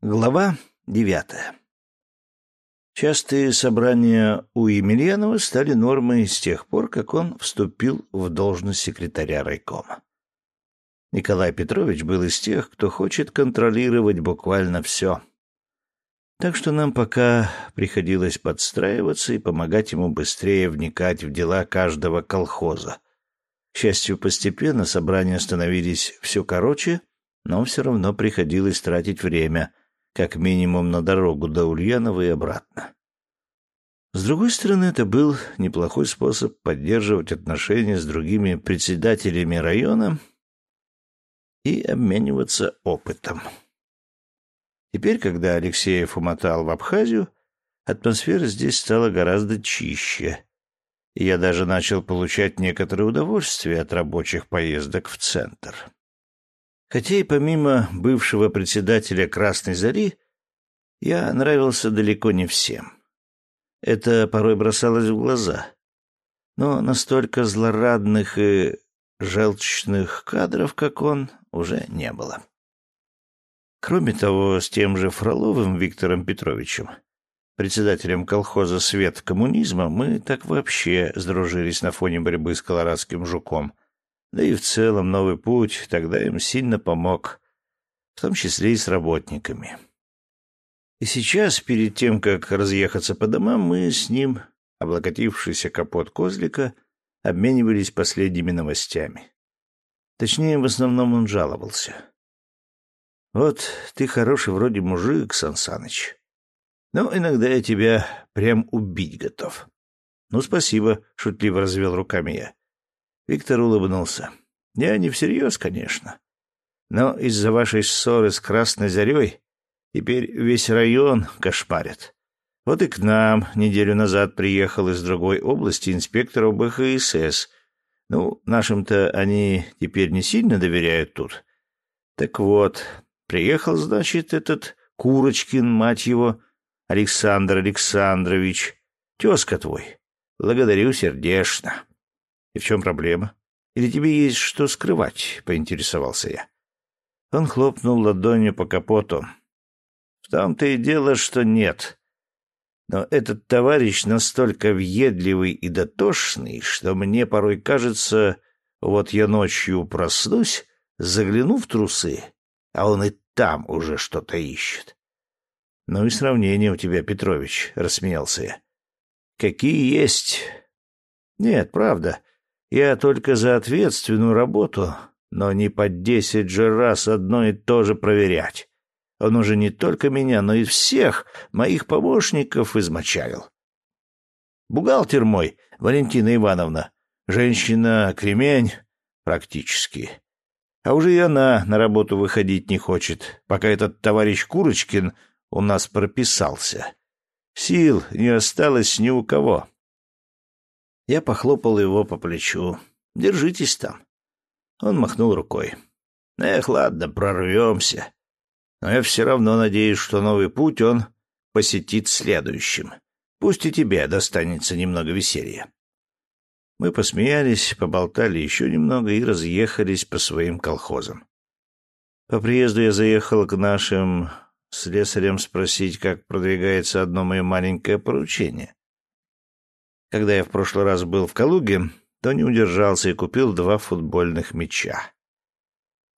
Глава девятая. Частые собрания у Емельянова стали нормой с тех пор, как он вступил в должность секретаря райкома. Николай Петрович был из тех, кто хочет контролировать буквально все. Так что нам пока приходилось подстраиваться и помогать ему быстрее вникать в дела каждого колхоза. К счастью, постепенно собрания становились все короче, но все равно приходилось тратить время — как минимум на дорогу до Ульянова и обратно. С другой стороны, это был неплохой способ поддерживать отношения с другими председателями района и обмениваться опытом. Теперь, когда Алексеев умотал в Абхазию, атмосфера здесь стала гораздо чище, и я даже начал получать некоторое удовольствие от рабочих поездок в центр. Хотя и помимо бывшего председателя «Красной зари», я нравился далеко не всем. Это порой бросалось в глаза. Но настолько злорадных и желчных кадров, как он, уже не было. Кроме того, с тем же Фроловым Виктором Петровичем, председателем колхоза «Свет коммунизма», мы так вообще сдружились на фоне борьбы с колорадским жуком — да и в целом новый путь тогда им сильно помог, в том числе и с работниками. И сейчас, перед тем, как разъехаться по домам, мы с ним, облокотившийся капот козлика, обменивались последними новостями. Точнее, в основном он жаловался. «Вот ты хороший вроде мужик, Сансаныч. Но иногда я тебя прям убить готов». «Ну, спасибо», — шутливо развел руками я. Виктор улыбнулся. «Я не всерьез, конечно. Но из-за вашей ссоры с Красной Зарей теперь весь район кошмарят. Вот и к нам неделю назад приехал из другой области инспектор ОБХСС. Ну, нашим-то они теперь не сильно доверяют тут. Так вот, приехал, значит, этот Курочкин, мать его, Александр Александрович, тезка твой. Благодарю сердечно. И в чем проблема? Или тебе есть что скрывать? Поинтересовался я. Он хлопнул ладонью по капоту. В том-то и дело, что нет. Но этот товарищ настолько въедливый и дотошный, что мне порой кажется, вот я ночью проснусь, загляну в трусы, а он и там уже что-то ищет. — Ну и сравнение у тебя, Петрович, — рассмеялся я. — Какие есть. Нет, правда, я только за ответственную работу, но не по десять же раз одно и то же проверять. Он уже не только меня, но и всех моих помощников измочалил. Бухгалтер мой, Валентина Ивановна, женщина-кремень практически. А уже и она на работу выходить не хочет, пока этот товарищ Курочкин у нас прописался. Сил не осталось ни у кого. Я похлопал его по плечу. «Держитесь там». Он махнул рукой. «Эх, ладно, прорвемся. Но я все равно надеюсь, что новый путь он посетит следующим. Пусть и тебе достанется немного веселья». Мы посмеялись, поболтали еще немного и разъехались по своим колхозам. По приезду я заехал к нашим слесарям спросить, как продвигается одно мое маленькое поручение. Когда я в прошлый раз был в Калуге, то не удержался и купил два футбольных мяча.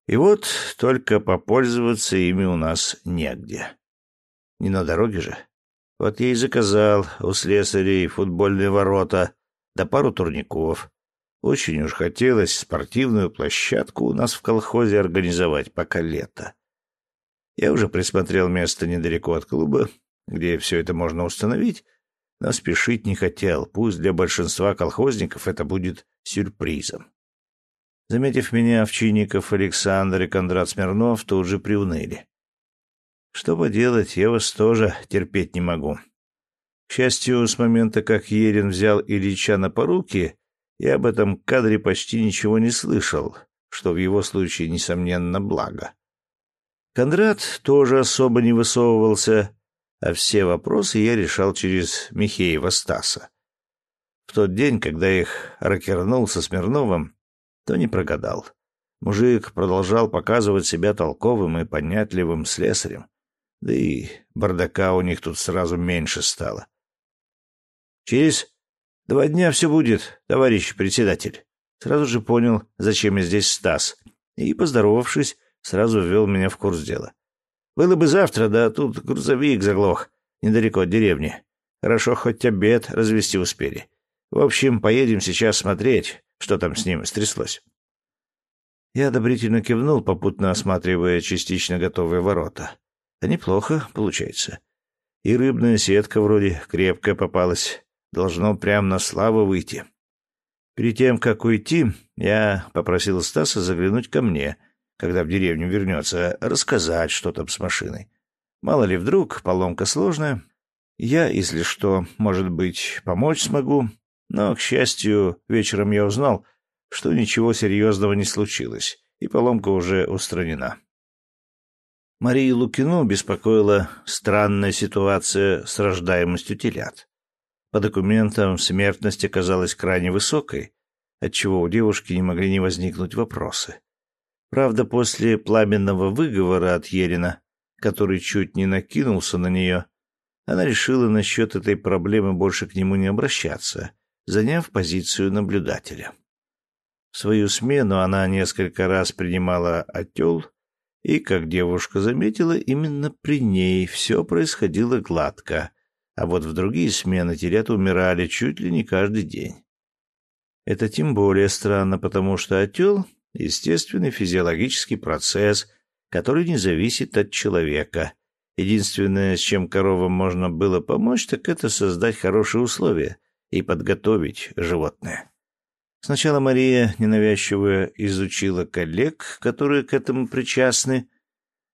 И вот только попользоваться ими у нас негде. Не на дороге же. Вот я и заказал у слесарей футбольные ворота, да пару турников. Очень уж хотелось спортивную площадку у нас в колхозе организовать, пока лето. Я уже присмотрел место недалеко от клуба, где все это можно установить, но спешить не хотел, пусть для большинства колхозников это будет сюрпризом. Заметив меня, Овчинников, Александр и Кондрат Смирнов тут же приуныли. Что поделать, я вас тоже терпеть не могу. К счастью, с момента, как Ерин взял Ильича на поруки, я об этом кадре почти ничего не слышал, что в его случае, несомненно, благо. Кондрат тоже особо не высовывался, а все вопросы я решал через Михеева Стаса. В тот день, когда их ракернул со Смирновым, то не прогадал. Мужик продолжал показывать себя толковым и понятливым слесарем. Да и бардака у них тут сразу меньше стало. Через два дня все будет, товарищ председатель. Сразу же понял, зачем я здесь Стас, и, поздоровавшись, сразу ввел меня в курс дела. Было бы завтра, да тут грузовик заглох, недалеко от деревни. Хорошо, хоть обед развести успели. В общем, поедем сейчас смотреть, что там с ним стряслось. Я одобрительно кивнул, попутно осматривая частично готовые ворота. Да неплохо получается. И рыбная сетка вроде крепкая попалась. Должно прям на славу выйти. Перед тем, как уйти, я попросил Стаса заглянуть ко мне, когда в деревню вернется, рассказать, что там с машиной. Мало ли вдруг, поломка сложная. Я, если что, может быть, помочь смогу. Но, к счастью, вечером я узнал, что ничего серьезного не случилось, и поломка уже устранена. Марию Лукину беспокоила странная ситуация с рождаемостью телят. По документам смертность оказалась крайне высокой, отчего у девушки не могли не возникнуть вопросы. Правда, после пламенного выговора от Ерина, который чуть не накинулся на нее, она решила насчет этой проблемы больше к нему не обращаться, заняв позицию наблюдателя. В свою смену она несколько раз принимала отел, и, как девушка заметила, именно при ней все происходило гладко, а вот в другие смены телята умирали чуть ли не каждый день. Это тем более странно, потому что отел — естественный физиологический процесс, который не зависит от человека. Единственное, с чем коровам можно было помочь, так это создать хорошие условия и подготовить животное. Сначала Мария ненавязчиво изучила коллег, которые к этому причастны.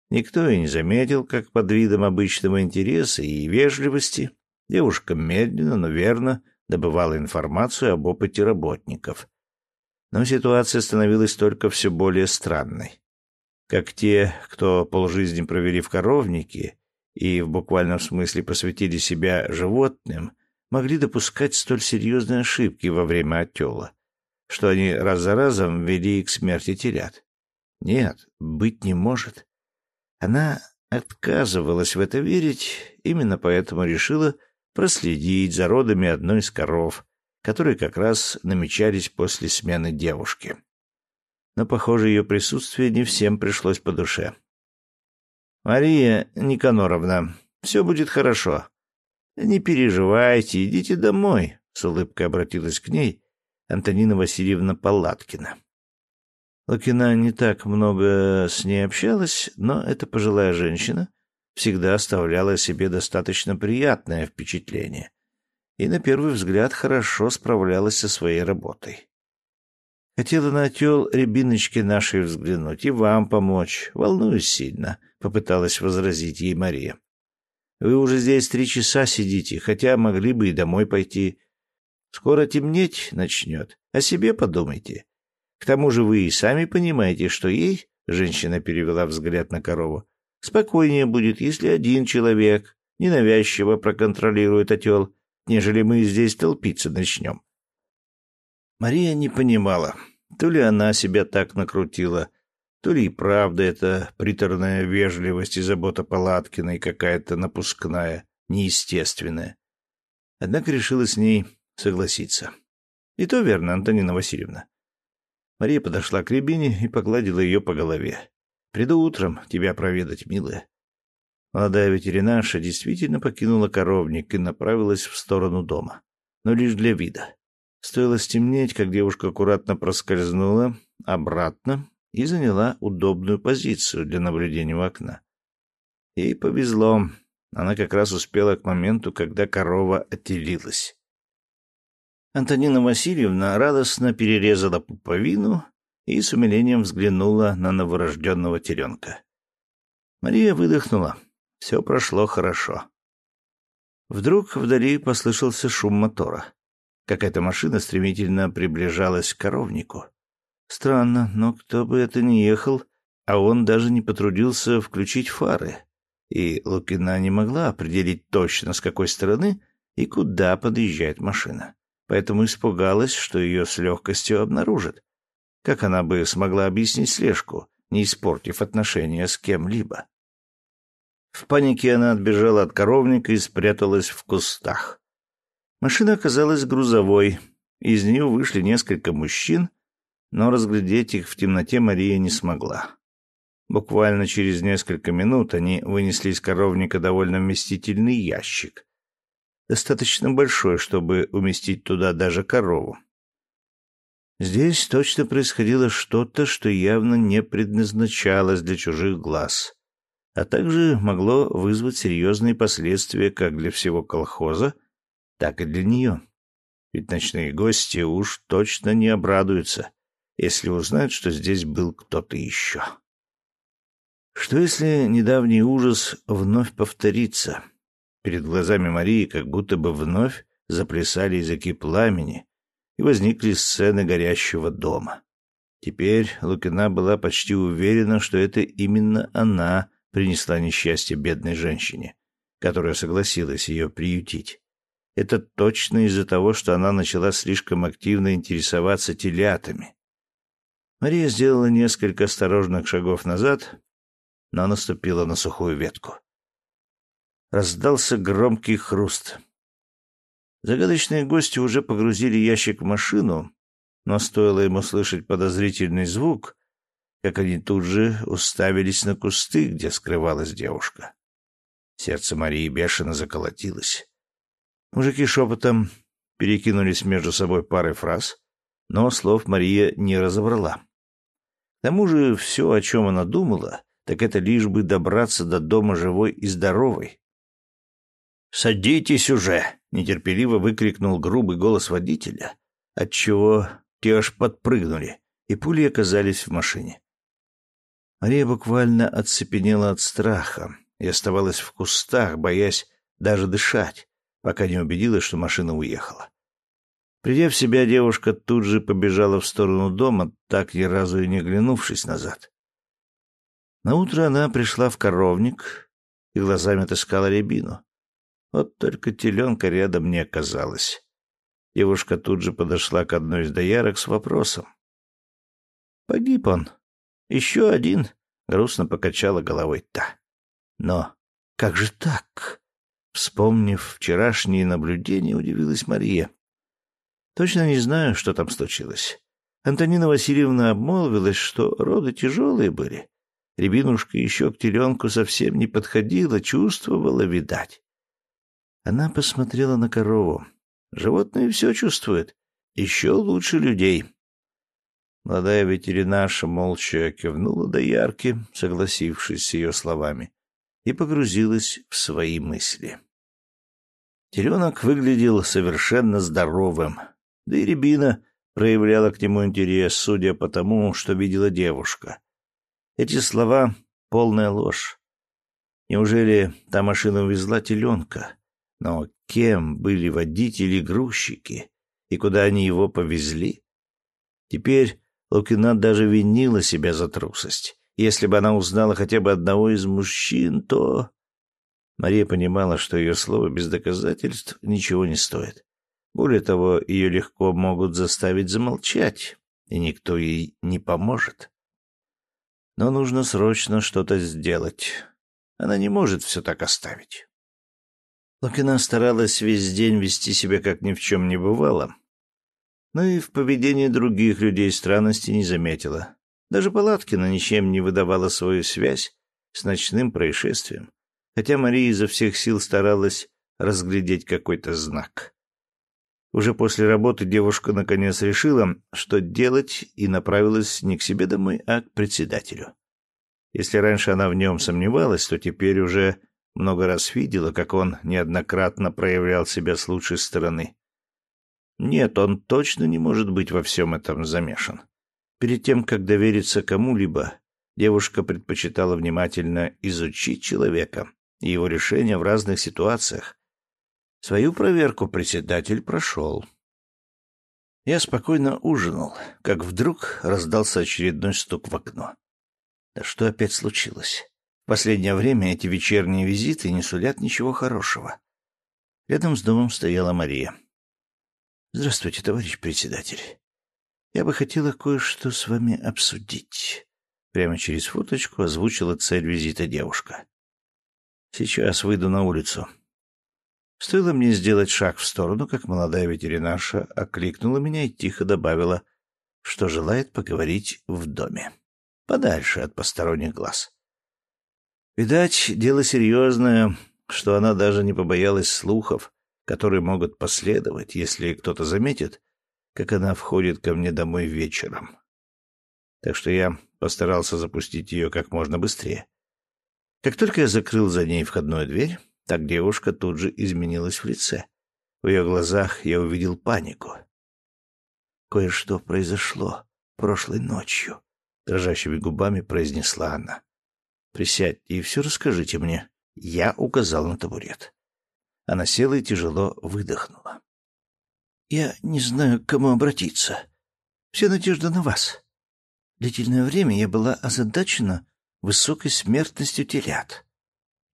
Никто и не заметил, как под видом обычного интереса и вежливости девушка медленно, но верно добывала информацию об опыте работников. Но ситуация становилась только все более странной. Как те, кто полжизни провели в коровнике и в буквальном смысле посвятили себя животным, могли допускать столь серьезные ошибки во время отела что они раз за разом вели к смерти телят. Нет, быть не может. Она отказывалась в это верить, именно поэтому решила проследить за родами одной из коров, которые как раз намечались после смены девушки. Но, похоже, ее присутствие не всем пришлось по душе. «Мария Никаноровна, все будет хорошо. Не переживайте, идите домой», — с улыбкой обратилась к ней Антонина Васильевна Палаткина. Лукина не так много с ней общалась, но эта пожилая женщина всегда оставляла себе достаточно приятное впечатление и на первый взгляд хорошо справлялась со своей работой. Хотела на отел рябиночки нашей взглянуть и вам помочь. Волнуюсь сильно, — попыталась возразить ей Мария. Вы уже здесь три часа сидите, хотя могли бы и домой пойти. Скоро темнеть начнет. О себе подумайте. К тому же вы и сами понимаете, что ей, — женщина перевела взгляд на корову, — спокойнее будет, если один человек ненавязчиво проконтролирует отел, нежели мы здесь толпиться начнем. Мария не понимала, то ли она себя так накрутила, то ли и правда это приторная вежливость и забота Палаткиной какая-то напускная, неестественная. Однако решила с ней согласиться. И то верно, Антонина Васильевна. Мария подошла к Рябине и погладила ее по голове. «Приду утром тебя проведать, милая». Молодая ветеринарша действительно покинула коровник и направилась в сторону дома. Но лишь для вида. Стоило стемнеть, как девушка аккуратно проскользнула обратно и заняла удобную позицию для наблюдения у окна. Ей повезло. Она как раз успела к моменту, когда корова отелилась. Антонина Васильевна радостно перерезала пуповину и с умилением взглянула на новорожденного теленка. Мария выдохнула. Все прошло хорошо. Вдруг вдали послышался шум мотора. Какая-то машина стремительно приближалась к коровнику. Странно, но кто бы это ни ехал, а он даже не потрудился включить фары. И Лукина не могла определить точно, с какой стороны и куда подъезжает машина поэтому испугалась, что ее с легкостью обнаружат. Как она бы смогла объяснить слежку, не испортив отношения с кем-либо? В панике она отбежала от коровника и спряталась в кустах. Машина оказалась грузовой. Из нее вышли несколько мужчин, но разглядеть их в темноте Мария не смогла. Буквально через несколько минут они вынесли из коровника довольно вместительный ящик. Достаточно большой, чтобы уместить туда даже корову. Здесь точно происходило что-то, что явно не предназначалось для чужих глаз, а также могло вызвать серьезные последствия как для всего колхоза, так и для нее. Ведь ночные гости уж точно не обрадуются, если узнают, что здесь был кто-то еще. Что если недавний ужас вновь повторится? Перед глазами Марии как будто бы вновь заплясали языки пламени, и возникли сцены горящего дома. Теперь Лукина была почти уверена, что это именно она принесла несчастье бедной женщине, которая согласилась ее приютить. Это точно из-за того, что она начала слишком активно интересоваться телятами. Мария сделала несколько осторожных шагов назад, но наступила на сухую ветку. Раздался громкий хруст. Загадочные гости уже погрузили ящик в машину, но стоило ему слышать подозрительный звук, как они тут же уставились на кусты, где скрывалась девушка. Сердце Марии бешено заколотилось. Мужики шепотом перекинулись между собой парой фраз, но слов Мария не разобрала. К тому же все, о чем она думала, так это лишь бы добраться до дома живой и здоровой. «Садитесь уже!» — нетерпеливо выкрикнул грубый голос водителя, отчего те аж подпрыгнули, и пули оказались в машине. Мария буквально оцепенела от страха и оставалась в кустах, боясь даже дышать, пока не убедилась, что машина уехала. Придя в себя, девушка тут же побежала в сторону дома, так ни разу и не глянувшись назад. Наутро она пришла в коровник и глазами отыскала рябину. Вот только теленка рядом не оказалось. Девушка тут же подошла к одной из доярок с вопросом. «Погиб он. Еще один», — грустно покачала головой та. «Но как же так?» Вспомнив вчерашние наблюдения, удивилась Мария. «Точно не знаю, что там случилось. Антонина Васильевна обмолвилась, что роды тяжелые были. Рябинушка еще к теленку совсем не подходила, чувствовала, видать. Она посмотрела на корову. Животные все чувствуют. Еще лучше людей. Молодая ветеринарша молча кивнула до ярки, согласившись с ее словами, и погрузилась в свои мысли. Теленок выглядел совершенно здоровым, да и рябина проявляла к нему интерес, судя по тому, что видела девушка. Эти слова — полная ложь. Неужели та машина увезла теленка? Но кем были водители-грузчики и куда они его повезли? Теперь Лукина даже винила себя за трусость. Если бы она узнала хотя бы одного из мужчин, то... Мария понимала, что ее слово без доказательств ничего не стоит. Более того, ее легко могут заставить замолчать, и никто ей не поможет. Но нужно срочно что-то сделать. Она не может все так оставить. Лукина старалась весь день вести себя, как ни в чем не бывало. Но и в поведении других людей странности не заметила. Даже Палаткина ничем не выдавала свою связь с ночным происшествием, хотя Мария изо всех сил старалась разглядеть какой-то знак. Уже после работы девушка наконец решила, что делать, и направилась не к себе домой, а к председателю. Если раньше она в нем сомневалась, то теперь уже много раз видела, как он неоднократно проявлял себя с лучшей стороны. Нет, он точно не может быть во всем этом замешан. Перед тем, как довериться кому-либо, девушка предпочитала внимательно изучить человека и его решения в разных ситуациях. Свою проверку председатель прошел. Я спокойно ужинал, как вдруг раздался очередной стук в окно. Да что опять случилось? последнее время эти вечерние визиты не сулят ничего хорошего. Рядом с домом стояла Мария. «Здравствуйте, товарищ председатель. Я бы хотела кое-что с вами обсудить». Прямо через фоточку озвучила цель визита девушка. Сейчас выйду на улицу. Стоило мне сделать шаг в сторону, как молодая ветеринарша окликнула меня и тихо добавила, что желает поговорить в доме. Подальше от посторонних глаз. Видать, дело серьезное, что она даже не побоялась слухов, которые могут последовать, если кто-то заметит, как она входит ко мне домой вечером. Так что я постарался запустить ее как можно быстрее. Как только я закрыл за ней входную дверь, так девушка тут же изменилась в лице. В ее глазах я увидел панику. «Кое-что произошло прошлой ночью», — дрожащими губами произнесла она. «Присядьте и все расскажите мне». Я указал на табурет. Она села и тяжело выдохнула. «Я не знаю, к кому обратиться. Вся надежда на вас. Длительное время я была озадачена высокой смертностью телят.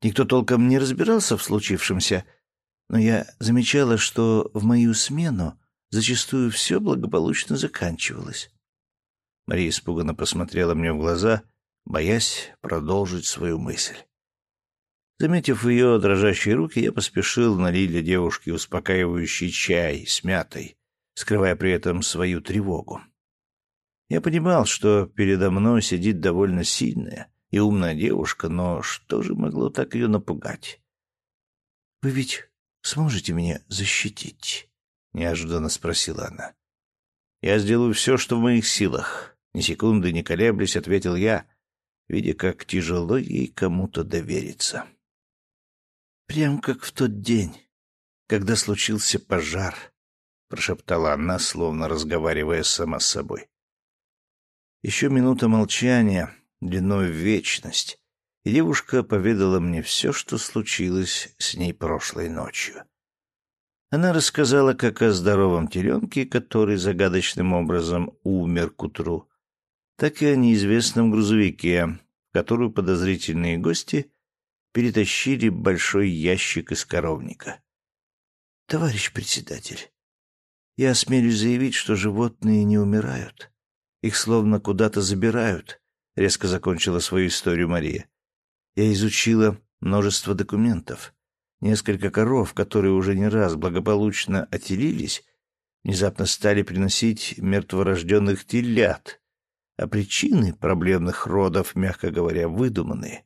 Никто толком не разбирался в случившемся, но я замечала, что в мою смену зачастую все благополучно заканчивалось. Мария испуганно посмотрела мне в глаза, боясь продолжить свою мысль. Заметив ее дрожащие руки, я поспешил налить для девушки успокаивающий чай с мятой, скрывая при этом свою тревогу. Я понимал, что передо мной сидит довольно сильная, и умная девушка, но что же могло так ее напугать? — Вы ведь сможете меня защитить? — неожиданно спросила она. — Я сделаю все, что в моих силах. Ни секунды не колеблясь, ответил я, видя, как тяжело ей кому-то довериться. Прям как в тот день, когда случился пожар, — прошептала она, словно разговаривая сама с собой. Еще минута молчания, длиной в вечность, и девушка поведала мне все, что случилось с ней прошлой ночью. Она рассказала как о здоровом теленке, который загадочным образом умер к утру, так и о неизвестном грузовике, в которую подозрительные гости перетащили большой ящик из коровника. «Товарищ председатель, я осмелюсь заявить, что животные не умирают. Их словно куда-то забирают, — резко закончила свою историю Мария. «Я изучила множество документов. Несколько коров, которые уже не раз благополучно отелились, внезапно стали приносить мертворожденных телят, а причины проблемных родов, мягко говоря, выдуманные.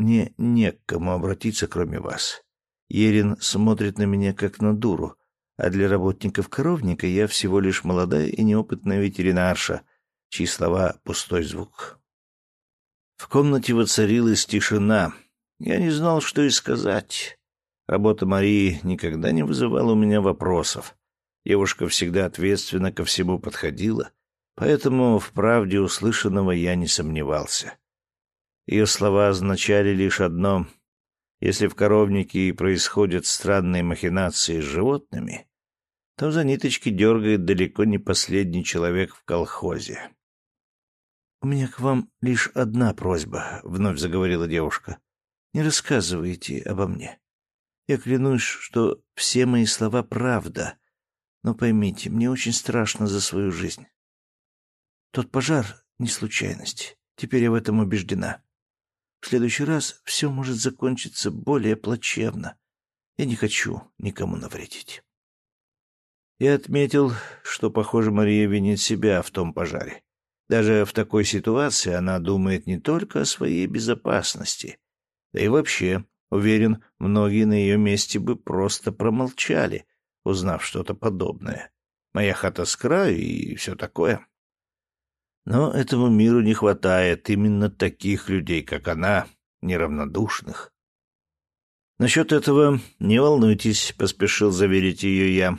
Мне не к кому обратиться, кроме вас. Ерин смотрит на меня как на дуру, а для работников коровника я всего лишь молодая и неопытная ветеринарша, чьи слова — пустой звук. В комнате воцарилась тишина. Я не знал, что и сказать. Работа Марии никогда не вызывала у меня вопросов. Девушка всегда ответственно ко всему подходила, поэтому в правде услышанного я не сомневался. Ее слова означали лишь одно — если в коровнике и происходят странные махинации с животными, то за ниточки дергает далеко не последний человек в колхозе. «У меня к вам лишь одна просьба», — вновь заговорила девушка. «Не рассказывайте обо мне. Я клянусь, что все мои слова — правда. Но поймите, мне очень страшно за свою жизнь. Тот пожар — не случайность. Теперь я в этом убеждена. В следующий раз все может закончиться более плачевно. Я не хочу никому навредить». Я отметил, что, похоже, Мария винит себя в том пожаре. Даже в такой ситуации она думает не только о своей безопасности, да и вообще, уверен, многие на ее месте бы просто промолчали, узнав что-то подобное. Моя хата с краю и все такое. Но этому миру не хватает именно таких людей, как она, неравнодушных. Насчет этого не волнуйтесь, поспешил заверить ее я.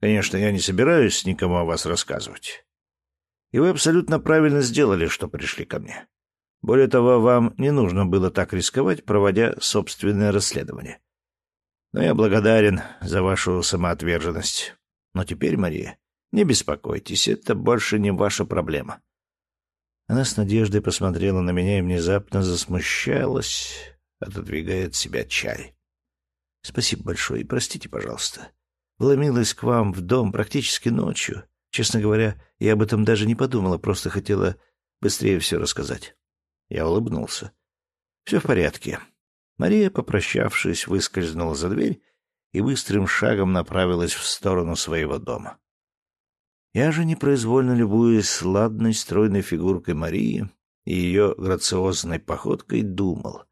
Конечно, я не собираюсь никому о вас рассказывать. И вы абсолютно правильно сделали, что пришли ко мне. Более того, вам не нужно было так рисковать, проводя собственное расследование. Но я благодарен за вашу самоотверженность. Но теперь, Мария, не беспокойтесь, это больше не ваша проблема. Она с надеждой посмотрела на меня и внезапно засмущалась, отодвигая от себя чай. Спасибо большое и простите, пожалуйста. Вломилась к вам в дом практически ночью. Честно говоря, я об этом даже не подумала, просто хотела быстрее все рассказать. Я улыбнулся. Все в порядке. Мария, попрощавшись, выскользнула за дверь и быстрым шагом направилась в сторону своего дома. Я же непроизвольно любуясь ладной стройной фигуркой Марии и ее грациозной походкой, думал.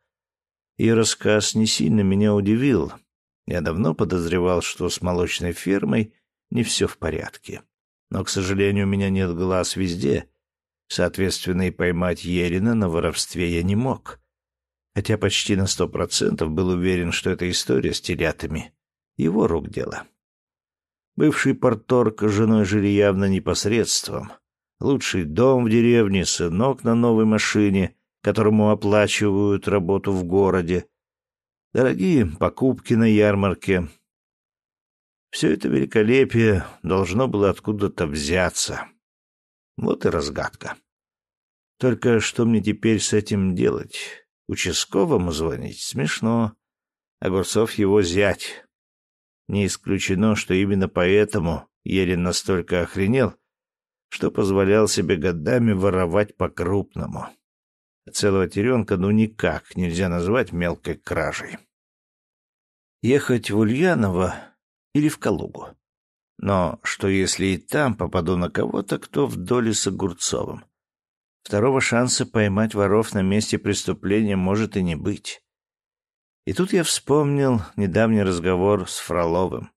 Ее рассказ не сильно меня удивил. Я давно подозревал, что с молочной фермой не все в порядке. Но, к сожалению, у меня нет глаз везде. Соответственно, и поймать Ерина на воровстве я не мог хотя почти на сто процентов был уверен, что эта история с телятами — его рук дело. Бывший порторг женой жили явно непосредством. Лучший дом в деревне, сынок на новой машине, которому оплачивают работу в городе, дорогие покупки на ярмарке. Все это великолепие должно было откуда-то взяться. Вот и разгадка. Только что мне теперь с этим делать? Участковому звонить смешно. Огурцов его зять. Не исключено, что именно поэтому Ерин настолько охренел, что позволял себе годами воровать по-крупному. Целого теренка ну никак нельзя назвать мелкой кражей. Ехать в Ульяново или в Калугу? Но что если и там попаду на кого-то, кто в доле с Огурцовым? Второго шанса поймать воров на месте преступления может и не быть. И тут я вспомнил недавний разговор с Фроловым.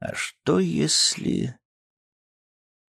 А что если...